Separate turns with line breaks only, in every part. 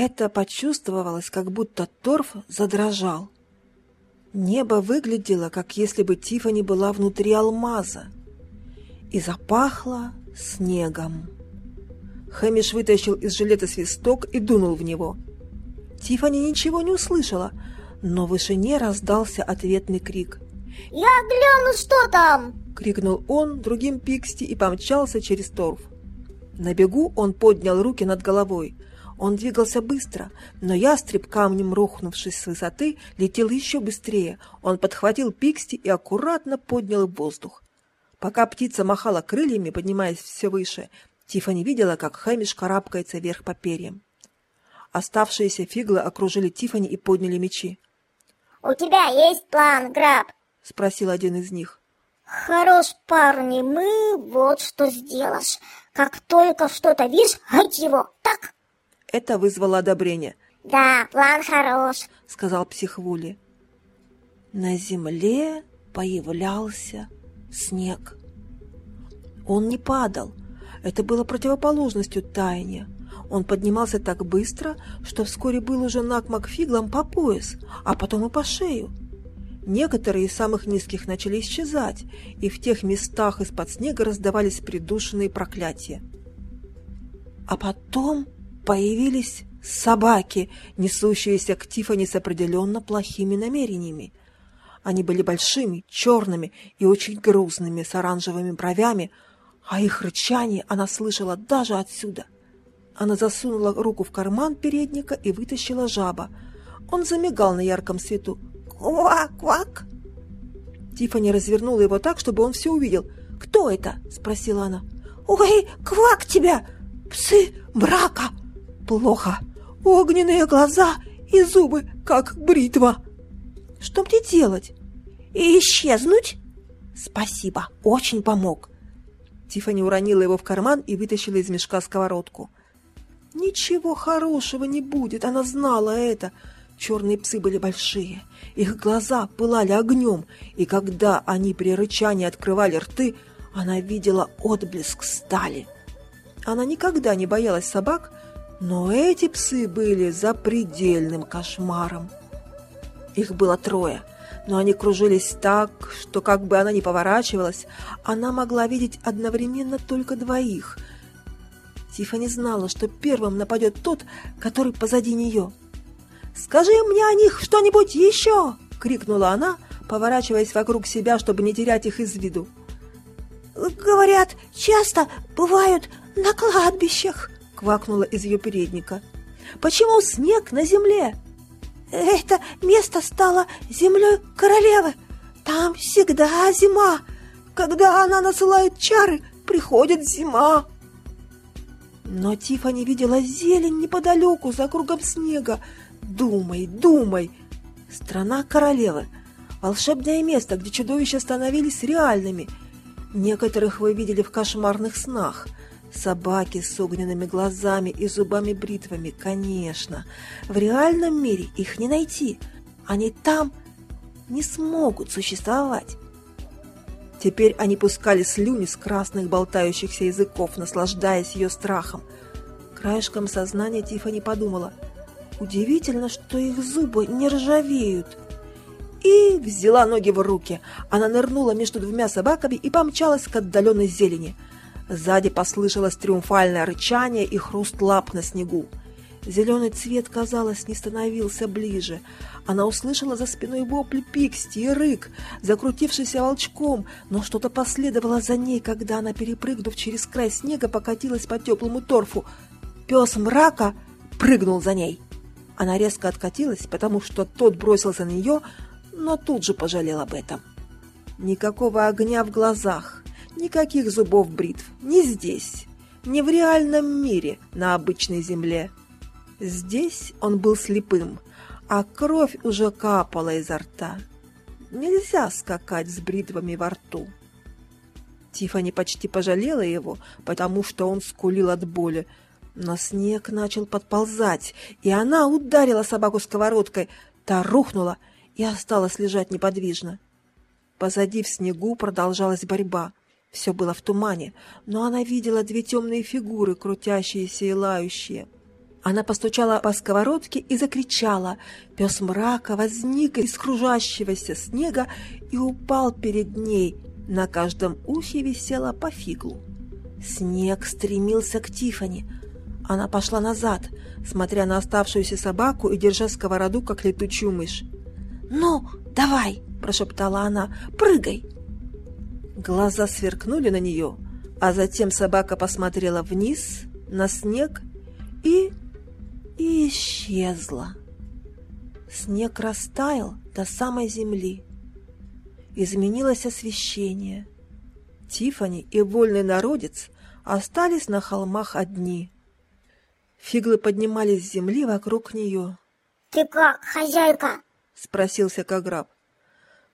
Это почувствовалось, как будто торф задрожал. Небо выглядело, как если бы Тифани была внутри алмаза. И запахло снегом. Хэмиш вытащил из жилета свисток и дунул в него. Тифани ничего не услышала, но в вышине раздался ответный крик.
«Я гляну, что там!»
— крикнул он другим Пиксти и помчался через торф. На бегу он поднял руки над головой. Он двигался быстро, но ястреб, камнем рухнувшись с высоты, летел еще быстрее. Он подхватил Пиксти и аккуратно поднял в воздух. Пока птица махала крыльями, поднимаясь все выше, Тифани видела, как Хэмиш карабкается вверх по перьям. Оставшиеся фиглы окружили Тифани и подняли мечи.
«У тебя есть план, Граб?»
— спросил один из них.
«Хорош, парни, мы вот что сделаешь. Как только что-то видишь, гать его, так?»
Это вызвало одобрение.
«Да, план хорош», —
сказал психвули. На земле появлялся снег. Он не падал. Это было противоположностью таяния. Он поднимался так быстро, что вскоре был уже накмак фиглом по пояс, а потом и по шею. Некоторые из самых низких начали исчезать, и в тех местах из-под снега раздавались придушенные проклятия. А потом появились собаки, несущиеся к Тифани с определенно плохими намерениями. Они были большими, черными и очень грузными, с оранжевыми бровями, а их рычание она слышала даже отсюда. Она засунула руку в карман передника и вытащила жаба. Он замигал на ярком свету. «Квак-квак!» Тифани развернула его так, чтобы он все увидел. «Кто это?» — спросила она. «Ой, квак тебя! Псы брака!» «Плохо! Огненные глаза и зубы, как бритва!» «Что мне делать?» «И исчезнуть?» «Спасибо, очень помог!» Тифани уронила его в карман и вытащила из мешка сковородку. Ничего хорошего не будет, она знала это. Черные псы были большие, их глаза пылали огнем, и когда они при рычании открывали рты, она видела отблеск стали. Она никогда не боялась собак, но эти псы были запредельным кошмаром. Их было трое, но они кружились так, что как бы она ни поворачивалась, она могла видеть одновременно только двоих. Тиффани знала, что первым нападет тот, который позади нее – «Скажи мне о них что-нибудь еще!» — крикнула она, поворачиваясь вокруг себя, чтобы не терять их из виду.
«Говорят, часто бывают на кладбищах!»
— квакнула из ее передника. «Почему снег на земле?»
«Это место стало землей королевы. Там всегда зима. Когда она насылает чары, приходит зима».
Но Тифа видела зелень неподалеку, за кругом снега, Думай, думай! Страна королевы. Волшебное место, где чудовища становились реальными. Некоторых вы видели в кошмарных снах. Собаки с огненными глазами и зубами-бритвами, конечно. В реальном мире их не найти. Они там не смогут существовать. Теперь они пускали слюни с красных болтающихся языков, наслаждаясь ее страхом. Краешком сознания Тиффани подумала – Удивительно, что их зубы не ржавеют. И взяла ноги в руки. Она нырнула между двумя собаками и помчалась к отдаленной зелени. Сзади послышалось триумфальное рычание и хруст лап на снегу. Зеленый цвет, казалось, не становился ближе. Она услышала за спиной вопли Пиксти и рык, закрутившийся волчком, но что-то последовало за ней, когда она, перепрыгнув через край снега, покатилась по теплому торфу. Пес мрака прыгнул за ней. Она резко откатилась, потому что тот бросился на нее, но тут же пожалел об этом. Никакого огня в глазах, никаких зубов бритв, не здесь, не в реальном мире, на обычной земле. Здесь он был слепым, а кровь уже капала изо рта. Нельзя скакать с бритвами во рту. Тифани почти пожалела его, потому что он скулил от боли, но снег начал подползать, и она ударила собаку сковородкой. Та рухнула и осталась лежать неподвижно. Позади в снегу продолжалась борьба. Все было в тумане, но она видела две темные фигуры, крутящиеся и лающие. Она постучала по сковородке и закричала. Пес мрака возник из кружащегося снега и упал перед ней. На каждом ухе висела по фиглу. Снег стремился к Тифани. Она пошла назад, смотря на оставшуюся собаку и держа сковороду, как летучую мышь. «Ну, давай!» – прошептала она. «Прыгай!» Глаза сверкнули на нее, а затем собака посмотрела вниз, на снег и... и исчезла. Снег растаял до самой земли. Изменилось освещение. Тифани и вольный народец остались на холмах одни. Фиглы поднимались с земли вокруг нее.
«Ты как, хозяйка?»
— спросился Каграб.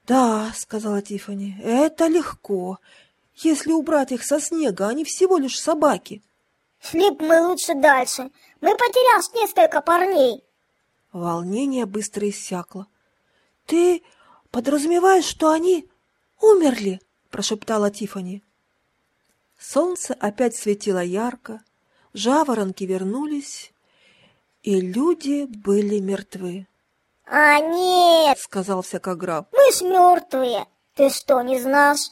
«Да», — сказала Тифани, — «это легко. Если убрать их со снега, они всего лишь собаки».
«Шли мы лучше дальше. Мы потеряли несколько парней».
Волнение быстро иссякло. «Ты подразумеваешь, что они умерли?» — прошептала Тифани. Солнце опять светило ярко, жаворонки вернулись, и люди были мертвы.
«А нет!»
— сказал всякограб.
«Мы ж мертвые! Ты что, не знаешь?»